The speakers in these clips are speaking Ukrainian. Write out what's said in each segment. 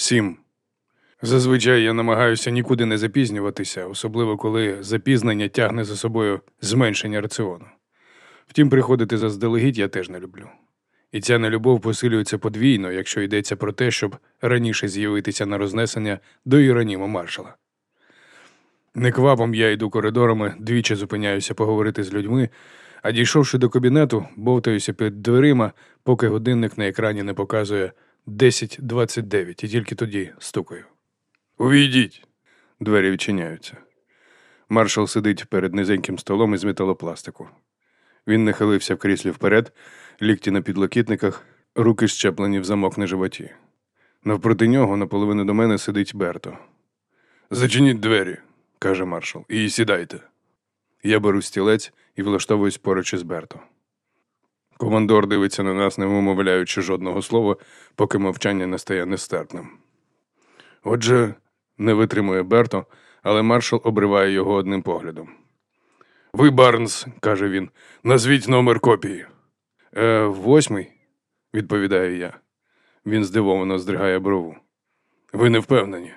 Сім. Зазвичай я намагаюся нікуди не запізнюватися, особливо коли запізнення тягне за собою зменшення раціону. Втім, приходити заздалегідь я теж не люблю. І ця нелюбов посилюється подвійно, якщо йдеться про те, щоб раніше з'явитися на рознесення до Іраніма маршала. Неквапом я йду коридорами, двічі зупиняюся поговорити з людьми, а дійшовши до кабінету, бовтаюся під дверима, поки годинник на екрані не показує 10.29, і тільки тоді стукаю. Увійдіть. Двері відчиняються. Маршал сидить перед низеньким столом із металопластику. Він нахилився в кріслі вперед, лікті на підлокітниках, руки щеплені в замок на животі. Навпроти нього, наполовину до мене, сидить Берто. Зачиніть двері, каже маршал, і сідайте. Я беру стілець і влаштовуюсь поруч із Берто. Командор дивиться на нас, не вимовляючи жодного слова, поки мовчання не стає нестерпним. Отже, не витримує Берто, але маршал обриває його одним поглядом. Ви, Барнс, каже він, назвіть номер копії. Е, восьмий, відповідаю я. Він здивовано здригає брову. Ви не впевнені.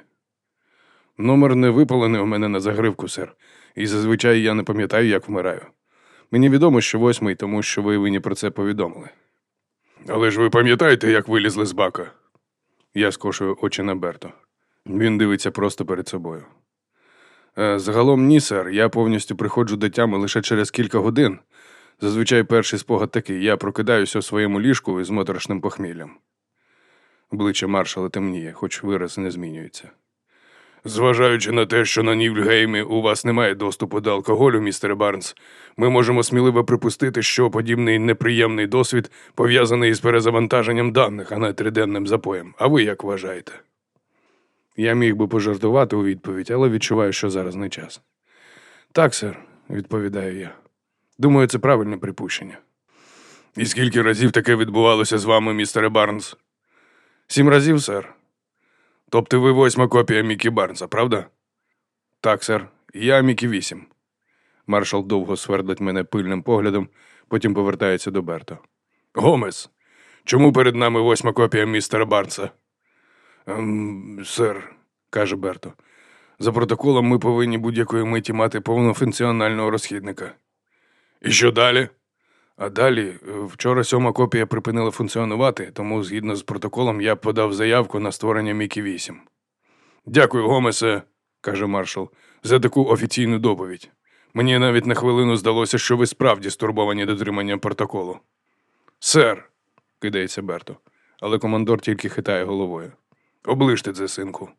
Номер не випалений у мене на загривку, сер, і зазвичай я не пам'ятаю, як вмираю. Мені відомо, що восьмий, тому що ви мені про це повідомили. Але ж ви пам'ятаєте, як вилізли з бака? Я скошую очі на Берто. Він дивиться просто перед собою. «Е, Загалом ні, сер. Я повністю приходжу до тями лише через кілька годин. Зазвичай перший спогад такий: я прокидаюся у своєму ліжку із моторошним похміллям. Обличчя маршала темніє, хоч вираз не змінюється. Зважаючи на те, що на Нівльгеймі у вас немає доступу до алкоголю, містере Барнс, ми можемо сміливо припустити, що подібний неприємний досвід пов'язаний із перезавантаженням даних, а не триденним запоєм. А ви як вважаєте? Я міг би пожартувати у відповідь, але відчуваю, що зараз не час. Так, сер, відповідаю я. Думаю, це правильне припущення. І скільки разів таке відбувалося з вами, містере Барнс? Сім разів, сер. Тобто ви восьма копія Мікі Барнса, правда? Так, сер. Я Мікі вісім. Маршал довго свердлить мене пильним поглядом, потім повертається до Берто. Гомес, чому перед нами восьма копія містера Барнса? Ем, сер, каже Берто. За протоколом ми повинні будь-якої миті мати повнофункціонального розхідника. І що далі? А далі, е, вчора сьома копія припинила функціонувати, тому згідно з протоколом я подав заявку на створення Мікі 8. Дякую, Гомесе, каже маршал, за таку офіційну доповідь. Мені навіть на хвилину здалося, що ви справді стурбовані дотриманням протоколу. Сер, кидається Берто, але командор тільки хитає головою. Оближте це, синку.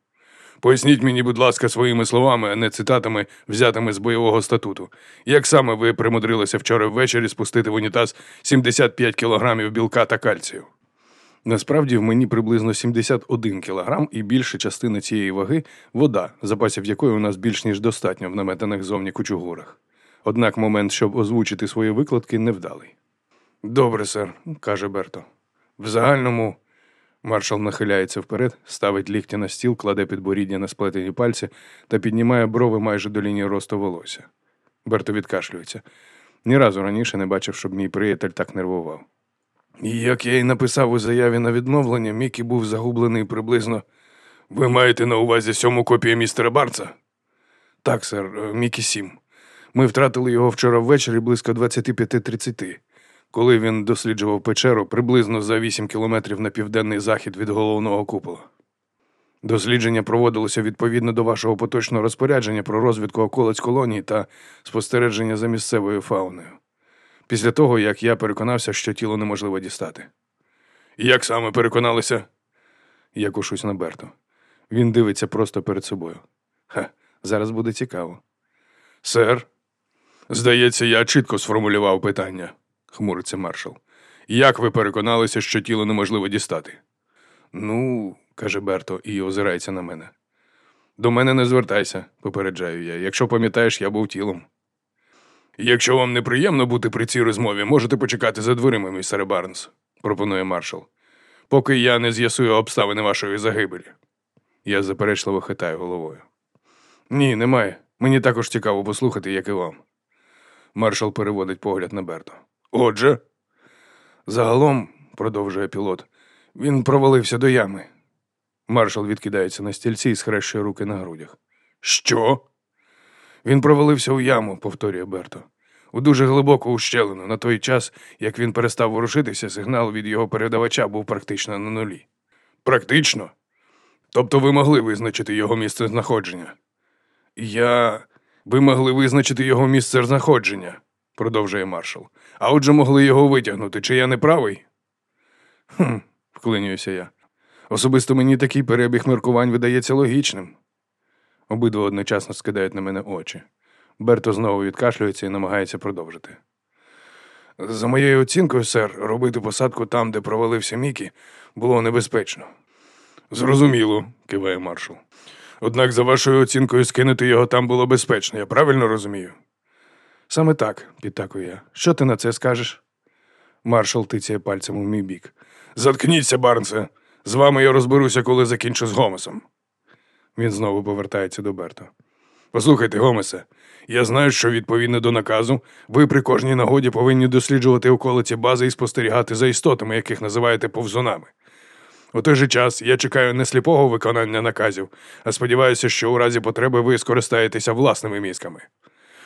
Поясніть мені, будь ласка, своїми словами, а не цитатами, взятими з бойового статуту. Як саме ви примудрилися вчора ввечері спустити в унітаз 75 кілограмів білка та кальцію? Насправді в мені приблизно 71 кілограм і більша частина цієї ваги вода, запасів якої у нас більш ніж достатньо в наметаних зовні кучугурах. Однак момент, щоб озвучити свої викладки, невдалий. Добре, сер, каже Берто. В загальному Маршал нахиляється вперед, ставить лікті на стіл, кладе підборіддя на сплетені пальці та піднімає брови майже до лінії росту волосся. Берто відкашлюється. Ні разу раніше не бачив, щоб мій приятель так нервував. І як я й написав у заяві на відновлення, Мікі був загублений приблизно. Ви маєте на увазі сьому копію містера Барца? Так, сер, е, Мікі сім. Ми втратили його вчора ввечері близько 25.30 коли він досліджував печеру приблизно за 8 кілометрів на південний захід від головного купола. Дослідження проводилося відповідно до вашого поточного розпорядження про розвідку околиць колонії та спостереження за місцевою фауною. Після того, як я переконався, що тіло неможливо дістати. Як саме переконалися? Я кушусь на Берто. Він дивиться просто перед собою. Ха, зараз буде цікаво. Сер, здається, я чітко сформулював питання хмуриться маршал. Як ви переконалися, що тіло неможливо дістати? Ну, каже Берто і озирається на мене. До мене не звертайся, попереджаю я. Якщо пам'ятаєш, я був тілом. Якщо вам неприємно бути при цій розмові, можете почекати за дверима, містере Барнс, пропонує маршал, поки я не з'ясую обставини вашої загибелі. Я заперечливо хитаю головою. Ні, немає. Мені також цікаво послухати, як і вам. Маршал переводить погляд на Берто. Отже, загалом, продовжує пілот, він провалився до ями. Маршал відкидається на стільці і схрещує руки на грудях. Що? Він провалився у яму, повторює Берто. У дуже глибоку ущелину. На той час, як він перестав ворушитися, сигнал від його передавача був практично на нулі. Практично? Тобто ви могли визначити його місце знаходження? Я. Ви могли визначити його місце знаходження, продовжує маршал. А отже могли його витягнути. Чи я не правий? Хм, вклинююся я. Особисто мені такий перебіг міркувань видається логічним. Обидва одночасно скидають на мене очі. Берто знову відкашлюється і намагається продовжити. За моєю оцінкою, сер, робити посадку там, де провалився Мікі, було небезпечно. Зрозуміло, киває маршал. Однак, за вашою оцінкою, скинути його там було безпечно, я правильно розумію? Саме так, підтакую я. Що ти на це скажеш? Маршал тицяє пальцем у мій бік. Заткніться, Барнсе. З вами я розберуся, коли закінчу з Гомесом. Він знову повертається до Берто. Послухайте, Гомесе, я знаю, що відповідно до наказу, ви при кожній нагоді повинні досліджувати околиці бази і спостерігати за істотами, яких називаєте повзунами. У той же час я чекаю не сліпого виконання наказів, а сподіваюся, що у разі потреби ви скористаєтеся власними мізками.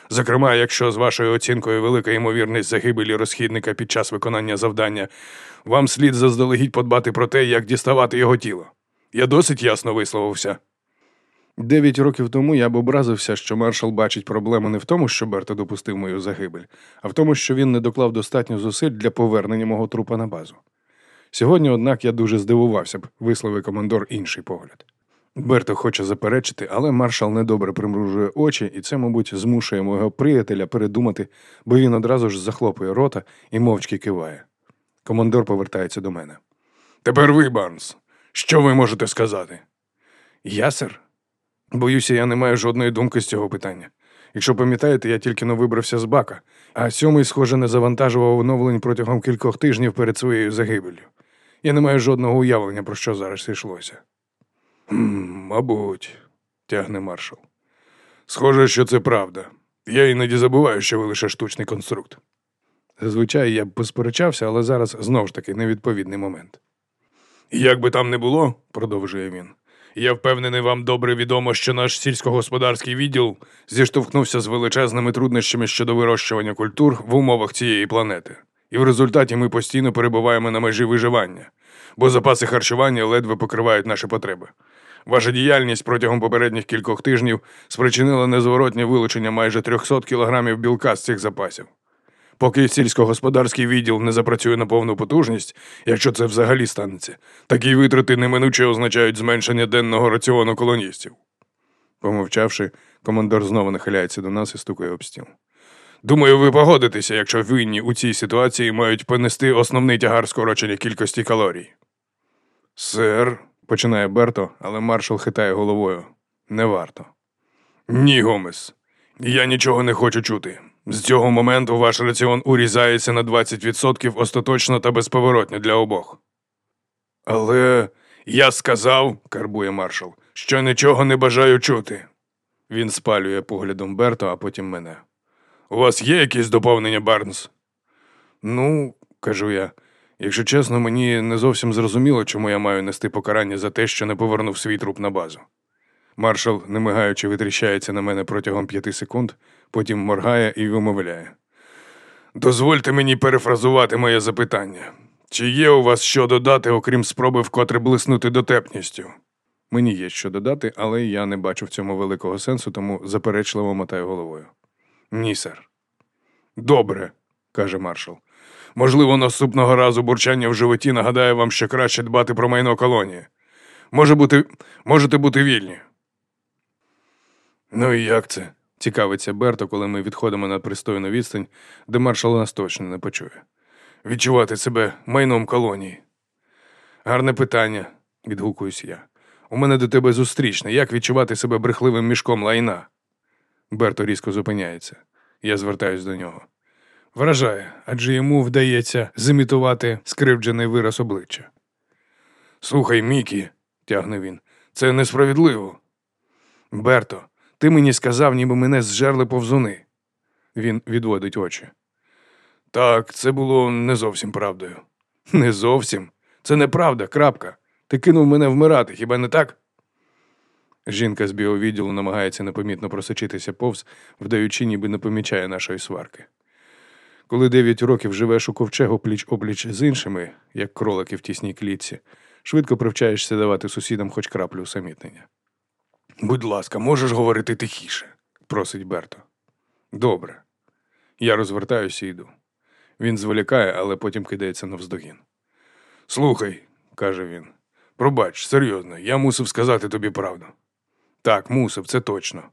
Зокрема, якщо з вашою оцінкою велика ймовірність загибелі розхідника під час виконання завдання, вам слід заздалегідь подбати про те, як діставати його тіло. Я досить ясно висловився. Дев'ять років тому я б образився, що маршал бачить проблему не в тому, що Берта допустив мою загибель, а в тому, що він не доклав достатньо зусиль для повернення мого трупа на базу. Сьогодні, однак, я дуже здивувався б, висловив командор інший погляд. Берто хоче заперечити, але маршал недобре примружує очі, і це, мабуть, змушує мого приятеля передумати, бо він одразу ж захлопує рота і мовчки киває. Командор повертається до мене. Тепер ви, Барнс. Що ви можете сказати? Я, сер? Боюся, я не маю жодної думки з цього питання. Якщо пам'ятаєте, я тільки но вибрався з бака, а сьомий, схоже, не завантажував оновлень протягом кількох тижнів перед своєю загибеллю. Я не маю жодного уявлення, про що зараз йшлося. Мабуть, тягне маршал. Схоже, що це правда. Я іноді забуваю, що ви лише штучний конструкт. Зазвичай я б посперечався, але зараз знов ж таки невідповідний момент. Як би там не було, продовжує він, я впевнений, вам добре відомо, що наш сільськогосподарський відділ зіштовхнувся з величезними труднощами щодо вирощування культур в умовах цієї планети. І в результаті ми постійно перебуваємо на межі виживання, бо запаси харчування ледве покривають наші потреби. Ваша діяльність протягом попередніх кількох тижнів спричинила незворотнє вилучення майже 300 кілограмів білка з цих запасів. Поки сільськогосподарський відділ не запрацює на повну потужність, якщо це взагалі станеться, такі витрати неминуче означають зменшення денного раціону колоністів. Помовчавши, командор знову нахиляється до нас і стукає об стіл. Думаю, ви погодитеся, якщо винні у цій ситуації мають понести основний тягар скорочення кількості калорій. Сер, починає Берто, але маршал хитає головою. Не варто. Ні, Гомес. Я нічого не хочу чути. З цього моменту ваш раціон урізається на 20% остаточно та безповоротно для обох. Але я сказав, карбує маршал, що нічого не бажаю чути. Він спалює поглядом Берто, а потім мене. У вас є якісь доповнення, Барнс? Ну, кажу я, якщо чесно, мені не зовсім зрозуміло, чому я маю нести покарання за те, що не повернув свій труп на базу. Маршал, не мигаючи, витріщається на мене протягом п'яти секунд, потім моргає і вимовляє. Дозвольте мені перефразувати моє запитання. Чи є у вас що додати, окрім спроби вкотре блиснути дотепністю? Мені є що додати, але я не бачу в цьому великого сенсу, тому заперечливо мотаю головою. Ні, сер. Добре, каже маршал. Можливо, наступного разу бурчання в животі нагадає вам, що краще дбати про майно колонії. Може бути, Можете бути вільні. Ну і як це? цікавиться Берто, коли ми відходимо на пристойну відстань, де маршал нас точно не почує. Відчувати себе майном колонії. Гарне питання, відгукуюсь я. У мене до тебе зустрічне. Як відчувати себе брехливим мішком лайна? Берто різко зупиняється. Я звертаюсь до нього. Вражає, адже йому вдається зимітувати скривджений вираз обличчя. Слухай, Мікі, тягне він, це несправедливо. Берто, ти мені сказав, ніби мене зжерли повзуни. Він відводить очі. Так, це було не зовсім правдою. Не зовсім. Це неправда, крапка. Ти кинув мене вмирати, хіба не так? Жінка з біовідділу намагається непомітно просочитися повз, вдаючи, ніби не помічає нашої сварки. Коли дев'ять років живеш у ковчегу пліч опліч з іншими, як кролики в тісній клітці, швидко привчаєшся давати сусідам хоч краплю усамітнення. Будь ласка, можеш говорити тихіше, просить Берто. Добре. Я розвертаюся і йду. Він зволікає, але потім кидається навздогін. Слухай, каже він, пробач, серйозно, я мусив сказати тобі правду. Так, мусив, це точно.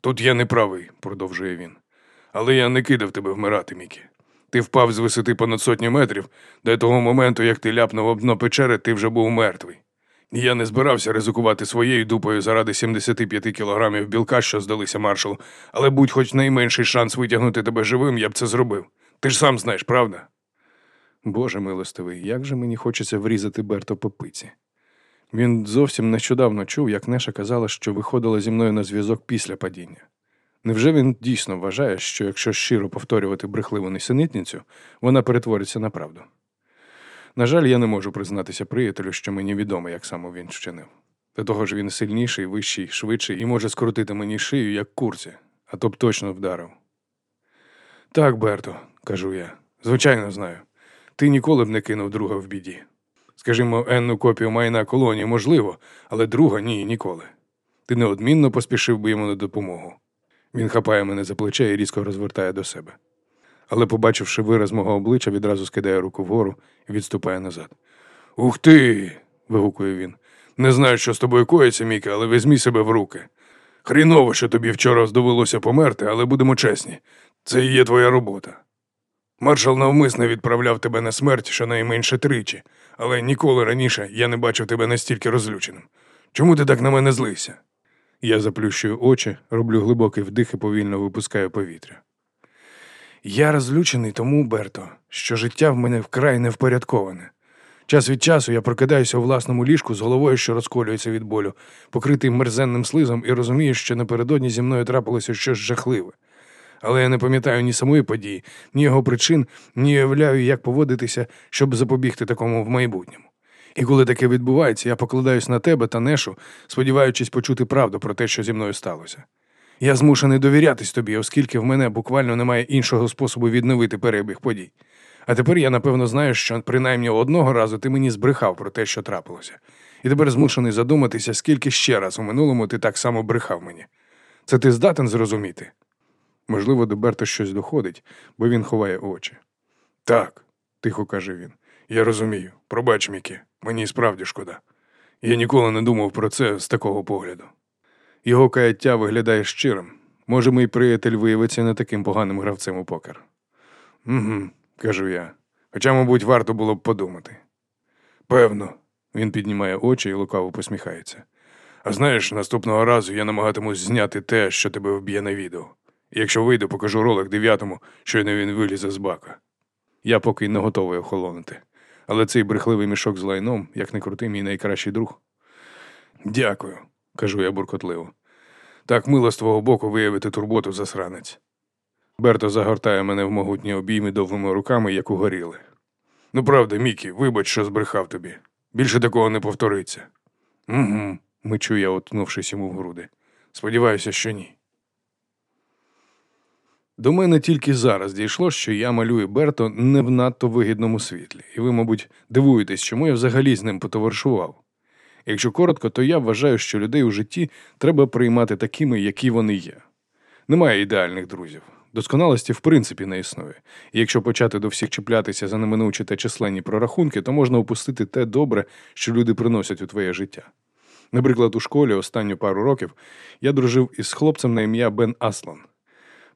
Тут я не правий, продовжує він. Але я не кидав тебе вмирати, Мікі. Ти впав з висоти понад сотні метрів, до того моменту, як ти ляпнув об дно печери, ти вже був мертвий. Я не збирався ризикувати своєю дупою заради 75 кілограмів білка, що здалися маршалу, але будь хоч найменший шанс витягнути тебе живим, я б це зробив. Ти ж сам знаєш, правда? Боже милостивий, як же мені хочеться врізати Берто по пиці. Він зовсім нещодавно чув, як Неша казала, що виходила зі мною на зв'язок після падіння. Невже він дійсно вважає, що якщо щиро повторювати брехливу несенітницю, вона перетвориться на правду? На жаль, я не можу признатися приятелю, що мені відомо, як саме він вчинив. До того ж він сильніший, вищий, швидший і може скрутити мені шию, як курці, а то б точно вдарив. Так, Берто, кажу я, звичайно знаю. Ти ніколи б не кинув друга в біді. Скажімо, енну копію майна колонії можливо, але друга ні, ніколи. Ти неодмінно поспішив би йому на допомогу. Він хапає мене за плече і різко розвертає до себе. Але, побачивши вираз мого обличчя, відразу скидає руку вгору і відступає назад. Ух ти. вигукує він. Не знаю, що з тобою коїться, Міка, але візьмі себе в руки. Хріново, що тобі вчора довелося померти, але будемо чесні. Це і є твоя робота. Маршал навмисно відправляв тебе на смерть щонайменше тричі, але ніколи раніше я не бачив тебе настільки розлюченим. Чому ти так на мене злився? Я заплющую очі, роблю глибокий вдих і повільно випускаю повітря. Я розлючений тому, Берто, що життя в мене вкрай невпорядковане. Час від часу я прокидаюся у власному ліжку з головою, що розколюється від болю, покритий мерзенним слизом, і розумію, що напередодні зі мною трапилося щось жахливе. Але я не пам'ятаю ні самої події, ні його причин, ні уявляю, як поводитися, щоб запобігти такому в майбутньому. І коли таке відбувається, я покладаюсь на тебе та нешу, сподіваючись почути правду про те, що зі мною сталося. Я змушений довірятись тобі, оскільки в мене буквально немає іншого способу відновити перебіг подій. А тепер я напевно знаю, що принаймні одного разу ти мені збрехав про те, що трапилося, і тепер змушений задуматися, скільки ще раз у минулому ти так само брехав мені. Це ти здатен зрозуміти? Можливо, до Берта щось доходить, бо він ховає очі. Так, тихо каже він. Я розумію. Пробач, Мікі, мені справді шкода. Я ніколи не думав про це з такого погляду. Його каяття виглядає щирим. Може, мій приятель виявиться не таким поганим гравцем у покер. Угу, кажу я. Хоча, мабуть, варто було б подумати. Певно, він піднімає очі і лукаво посміхається. А знаєш, наступного разу я намагатимусь зняти те, що тебе вб'є на відео. Якщо вийду, покажу ролик дев'ятому, щойно він вилізе з бака. Я поки не готовий охолонути. Але цей брехливий мішок з лайном, як не крутий, мій найкращий друг. Дякую, кажу я буркотливо. Так мило з твого боку виявити турботу засранець. Берто загортає мене в могутні обійми довгими руками, як угоріли. Ну, правда, Мікі, вибач, що збрехав тобі. Більше такого не повториться. Угу, мичу я, отнувшись йому в груди. Сподіваюся, що ні. До мене тільки зараз дійшло, що я малюю Берто не в надто вигідному світлі, і ви, мабуть, дивуєтесь, чому я взагалі з ним потоваришував. Якщо коротко, то я вважаю, що людей у житті треба приймати такими, які вони є. Немає ідеальних друзів. Досконалості в принципі не існує. І якщо почати до всіх чіплятися за неминучі та численні прорахунки, то можна опустити те добре, що люди приносять у твоє життя. Наприклад, у школі останню пару років я дружив із хлопцем на ім'я Бен Аслан.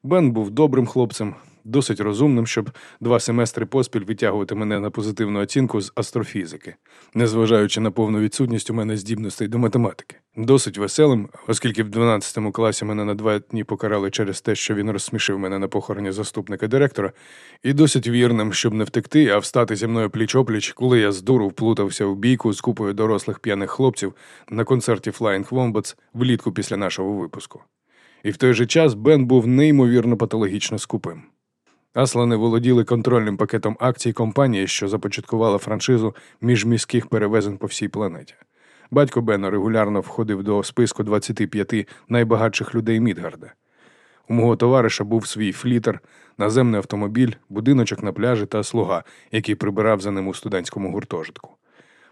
Бен був добрим хлопцем, досить розумним, щоб два семестри поспіль витягувати мене на позитивну оцінку з астрофізики, незважаючи на повну відсутність у мене здібностей до математики. Досить веселим, оскільки в 12 класі мене на два дні покарали через те, що він розсмішив мене на похороні заступника директора, і досить вірним, щоб не втекти, а встати зі мною пліч-опліч, коли я з дуру вплутався в бійку з купою дорослих п'яних хлопців на концерті Flying Wombats влітку після нашого випуску і в той же час Бен був неймовірно патологічно скупим. Аслани володіли контрольним пакетом акцій компанії, що започаткувала франшизу міжміських перевезень по всій планеті. Батько Бена регулярно входив до списку 25 найбагатших людей Мідгарда. У мого товариша був свій флітер, наземний автомобіль, будиночок на пляжі та слуга, який прибирав за ним у студентському гуртожитку.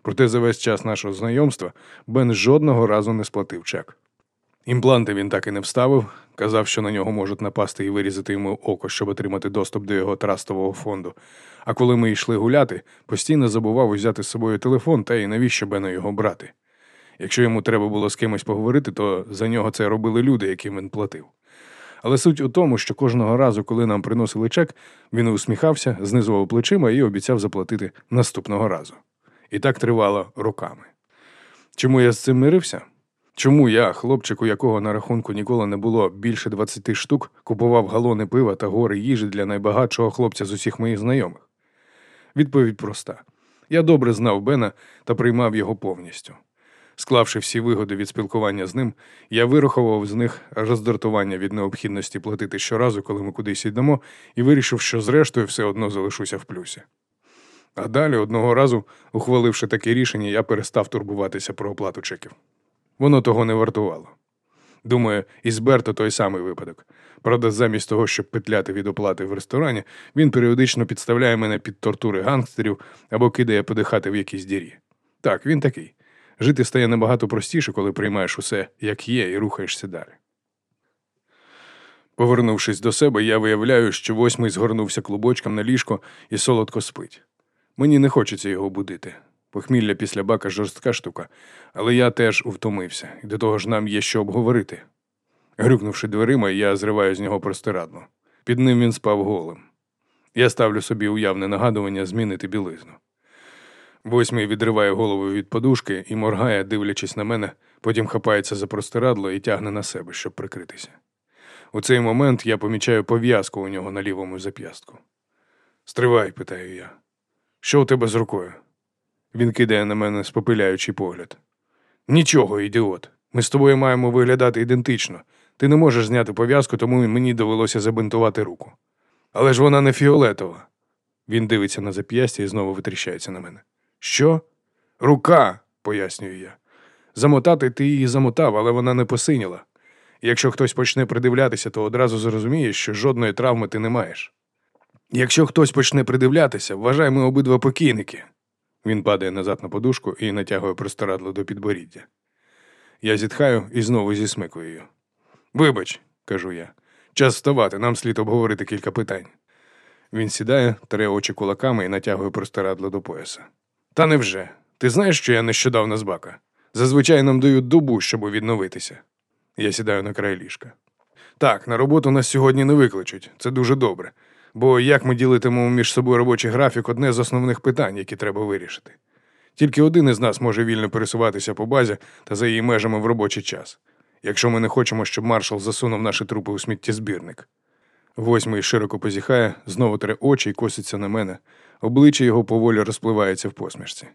Проте за весь час нашого знайомства Бен жодного разу не сплатив чек. Імпланти він так і не вставив, казав, що на нього можуть напасти і вирізати йому око, щоб отримати доступ до його трастового фонду. А коли ми йшли гуляти, постійно забував узяти з собою телефон та й навіщо Бена його брати. Якщо йому треба було з кимось поговорити, то за нього це робили люди, яким він платив. Але суть у тому, що кожного разу, коли нам приносили чек, він усміхався, знизував плечима і обіцяв заплатити наступного разу. І так тривало роками. Чому я з цим мирився? Чому я, хлопчик, у якого на рахунку ніколи не було більше 20 штук, купував галони пива та гори їжі для найбагатшого хлопця з усіх моїх знайомих? Відповідь проста: я добре знав Бена та приймав його повністю. Склавши всі вигоди від спілкування з ним, я вирахував з них роздратування від необхідності платити щоразу, коли ми кудись йдемо, і вирішив, що зрештою все одно залишуся в плюсі. А далі, одного разу, ухваливши таке рішення, я перестав турбуватися про оплату чеків. Воно того не вартувало. Думаю, із Берто той самий випадок. Правда, замість того, щоб петляти від оплати в ресторані, він періодично підставляє мене під тортури гангстерів або кидає подихати в якійсь дірі. Так, він такий. Жити стає набагато простіше, коли приймаєш усе, як є, і рухаєшся далі. Повернувшись до себе, я виявляю, що восьмий згорнувся клубочком на ліжко і солодко спить. Мені не хочеться його будити. Похмілля після бака жорстка штука, але я теж втомився, і до того ж нам є що обговорити. Грюкнувши дверима, я зриваю з нього простирадло. Під ним він спав голим. Я ставлю собі уявне нагадування змінити білизну. Восьмий відриває голову від подушки і моргає, дивлячись на мене, потім хапається за простирадло і тягне на себе, щоб прикритися. У цей момент я помічаю пов'язку у нього на лівому зап'ястку. Стривай, питаю я. Що у тебе з рукою? Він кидає на мене спопиляючий погляд. Нічого, ідіот. Ми з тобою маємо виглядати ідентично. Ти не можеш зняти пов'язку, тому мені довелося забинтувати руку. Але ж вона не фіолетова. Він дивиться на зап'ястя і знову витріщається на мене. Що? Рука, пояснюю я. Замотати ти її замотав, але вона не посиніла. Якщо хтось почне придивлятися, то одразу зрозумієш, що жодної травми ти не маєш. Якщо хтось почне придивлятися, вважай ми обидва покійники. Він падає назад на подушку і натягує простирадло до підборіддя. Я зітхаю і знову зісмикую. Вибач, кажу я, час вставати, нам слід обговорити кілька питань. Він сідає, тре очі кулаками і натягує простирадло до пояса. Та невже? Ти знаєш, що я нещодавно з бака? Зазвичай нам дають добу, щоб відновитися. Я сідаю на край ліжка. Так, на роботу нас сьогодні не викличуть, це дуже добре. Бо як ми ділитимемо між собою робочий графік одне з основних питань, які треба вирішити. Тільки один із нас може вільно пересуватися по базі та за її межами в робочий час, якщо ми не хочемо, щоб маршал засунув наші трупи у сміттєзбірник. Восьмий широко позіхає, знову тре очі й коситься на мене. Обличчя його поволі розпливається в посмішці.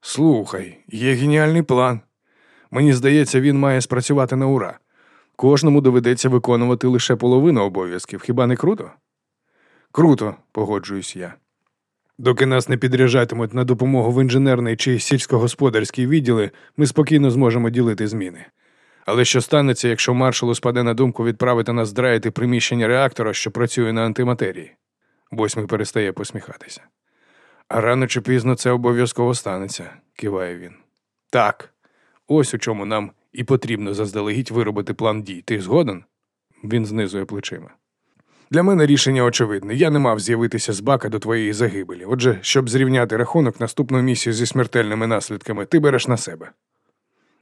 Слухай, є геніальний план. Мені здається, він має спрацювати на ура. Кожному доведеться виконувати лише половину обов'язків. Хіба не круто? Круто, погоджуюсь я. Доки нас не підряджатимуть на допомогу в інженерний чи сільськогосподарський відділи, ми спокійно зможемо ділити зміни. Але що станеться, якщо маршалу спаде на думку відправити нас драїти приміщення реактора, що працює на антиматерії? Восьмий перестає посміхатися. А рано чи пізно це обов'язково станеться, киває він. Так, ось у чому нам і потрібно заздалегідь виробити план дій. Ти згоден? Він знизує плечима. Для мене рішення очевидне. Я не мав з'явитися з бака до твоєї загибелі. Отже, щоб зрівняти рахунок, наступну місію зі смертельними наслідками ти береш на себе.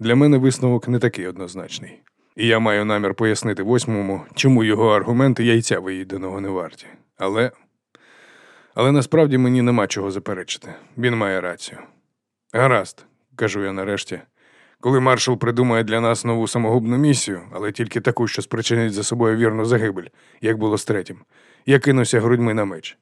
Для мене висновок не такий однозначний. І я маю намір пояснити восьмому, чому його аргументи яйця виїденого не варті. Але Але насправді мені нема чого заперечити. Він має рацію. Гаразд, кажу я нарешті, коли маршал придумає для нас нову самогубну місію, але тільки таку, що спричинить за собою вірну загибель, як було з третім, я кинуся грудьми на меч.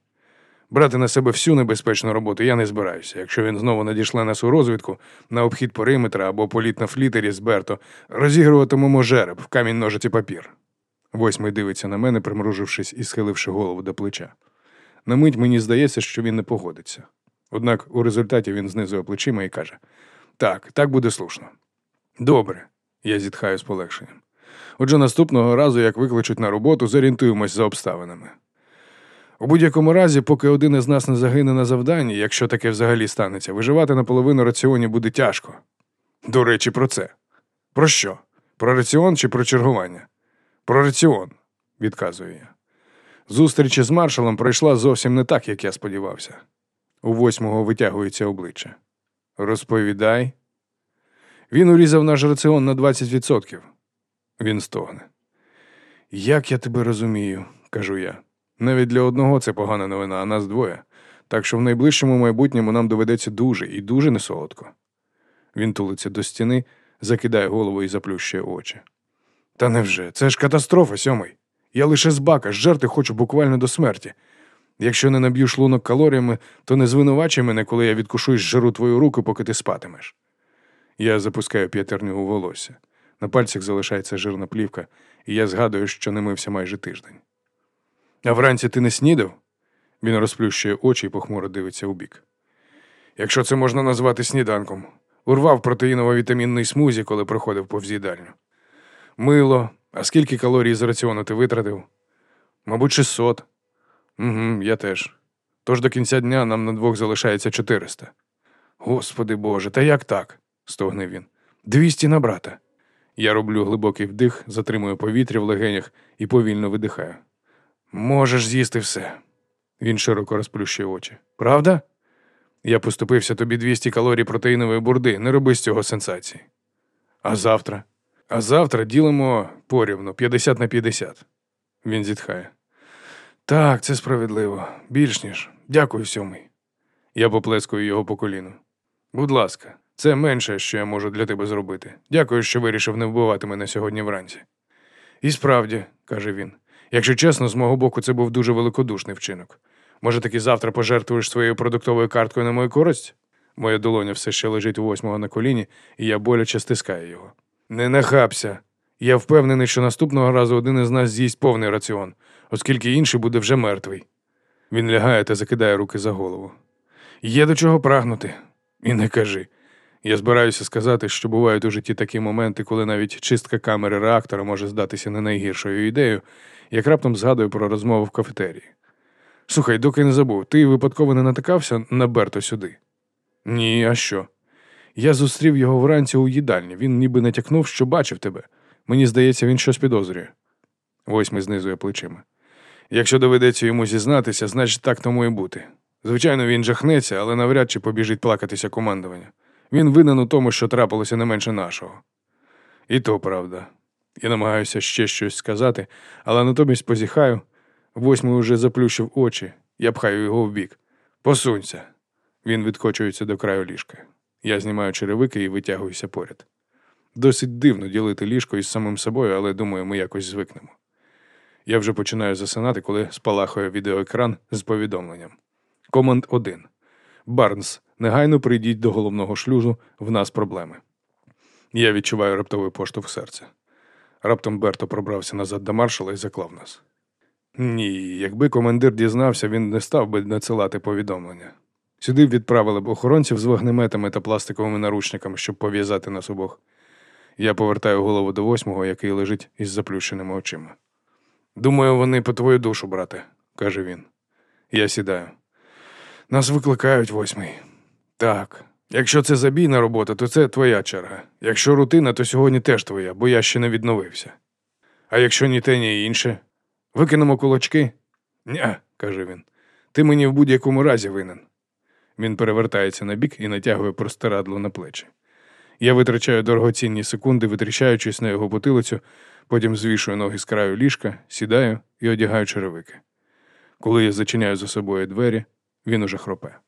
Брати на себе всю небезпечну роботу я не збираюся. Якщо він знову надійшла нас у розвідку на обхід периметра або політ на флітері з Берто, розігруватимемо жереб в камінь ножиці папір. Восьмий дивиться на мене, примружившись і схиливши голову до плеча. На мить мені здається, що він не погодиться. Однак у результаті він знизує плечима і каже: Так, так буде слушно. Добре, я зітхаю з полегшенням. Отже, наступного разу, як викличуть на роботу, зорієнтуємось за обставинами. У будь-якому разі, поки один із нас не загине на завданні, якщо таке взагалі станеться, виживати на половину раціоні буде тяжко. До речі, про це. Про що? Про раціон чи про чергування? Про раціон, відказую я. Зустріч із маршалом пройшла зовсім не так, як я сподівався. У восьмого витягується обличчя. Розповідай. Він урізав наш раціон на 20%. Він стогне. Як я тебе розумію, кажу я. Навіть для одного це погана новина, а нас двоє. Так що в найближчому майбутньому нам доведеться дуже і дуже несолодко. Він тулиться до стіни, закидає голову і заплющує очі. Та невже? Це ж катастрофа, сьомий. Я лише з бака, жерти хочу буквально до смерті. Якщо не наб'ю шлунок калоріями, то не звинувачуй мене, коли я відкушу й твою руку, поки ти спатимеш. Я запускаю п'ятерню у волосся. На пальцях залишається жирна плівка, і я згадую, що не мився майже тиждень. А вранці ти не снідав? Він розплющує очі і похмуро дивиться у бік. Якщо це можна назвати сніданком, урвав протеїново-вітамінний смузі, коли проходив повз їдальню. Мило, а скільки калорій з раціону ти витратив? Мабуть, 600. Угу, я теж. Тож до кінця дня нам на двох залишається 400. Господи Боже, та як так? Стогне він. Двісті на брата. Я роблю глибокий вдих, затримую повітря в легенях і повільно видихаю. Можеш з'їсти все. Він широко розплющує очі. Правда? Я поступився тобі 200 калорій протеїнової бурди, не роби з цього сенсації. А завтра? А завтра ділимо порівну 50 на 50. Він зітхає. Так, це справедливо. Більш ніж. Дякую, сьомий. Я поплескую його по коліну. Будь ласка, це менше, що я можу для тебе зробити. Дякую, що вирішив не вбивати мене сьогодні вранці. І справді, каже він, якщо чесно, з мого боку, це був дуже великодушний вчинок. Може, таки завтра пожертвуєш своєю продуктовою карткою на мою користь? Моя долоня все ще лежить у восьмого на коліні, і я боляче стискаю його. Не нахапся. Я впевнений, що наступного разу один із нас з'їсть повний раціон, оскільки інший буде вже мертвий. Він лягає та закидає руки за голову. Є до чого прагнути. І не кажи. Я збираюся сказати, що бувають у житті такі моменти, коли навіть чистка камери реактора може здатися не найгіршою ідеєю, як раптом згадую про розмову в кафетерії. Слухай, доки не забув, ти випадково не натикався на Берто сюди? Ні, а що? Я зустрів його вранці у їдальні. Він ніби натякнув, що бачив тебе. Мені здається, він щось підозрює. Восьмий знизує плечима. Якщо доведеться йому зізнатися, значить так тому і бути. Звичайно, він жахнеться, але навряд чи побіжить плакатися командування. Він винен у тому, що трапилося не менше нашого. І то правда. Я намагаюся ще щось сказати, але натомість позіхаю. Восьмий уже заплющив очі, я пхаю його в бік. Посунься. Він відкочується до краю ліжка. Я знімаю черевики і витягуюся поряд. Досить дивно ділити ліжко із самим собою, але думаю, ми якось звикнемо. Я вже починаю засинати, коли спалахує відеоекран з повідомленням. Команд 1. Барнс, негайно прийдіть до головного шлюзу, в нас проблеми. Я відчуваю раптовий поштовх серця. Раптом Берто пробрався назад до маршала і заклав нас. Ні, якби командир дізнався, він не став би надсилати повідомлення. Сюди відправили б охоронців з вогнеметами та пластиковими наручниками, щоб пов'язати нас обох. Я повертаю голову до восьмого, який лежить із заплющеними очима. Думаю, вони по твою душу, брате, каже він. Я сідаю. Нас викликають восьмий. Так. Якщо це забійна робота, то це твоя черга. Якщо рутина, то сьогодні теж твоя, бо я ще не відновився. А якщо ні те, ні інше, викинемо кулачки? Ня, каже він. Ти мені в будь-якому разі винен. Він перевертається на бік і натягує простирадло на плечі. Я витрачаю дорогоцінні секунди, витрачаючись на його потилицю, потім звішую ноги з краю ліжка, сідаю і одягаю черевики. Коли я зачиняю за собою двері, він уже хропе.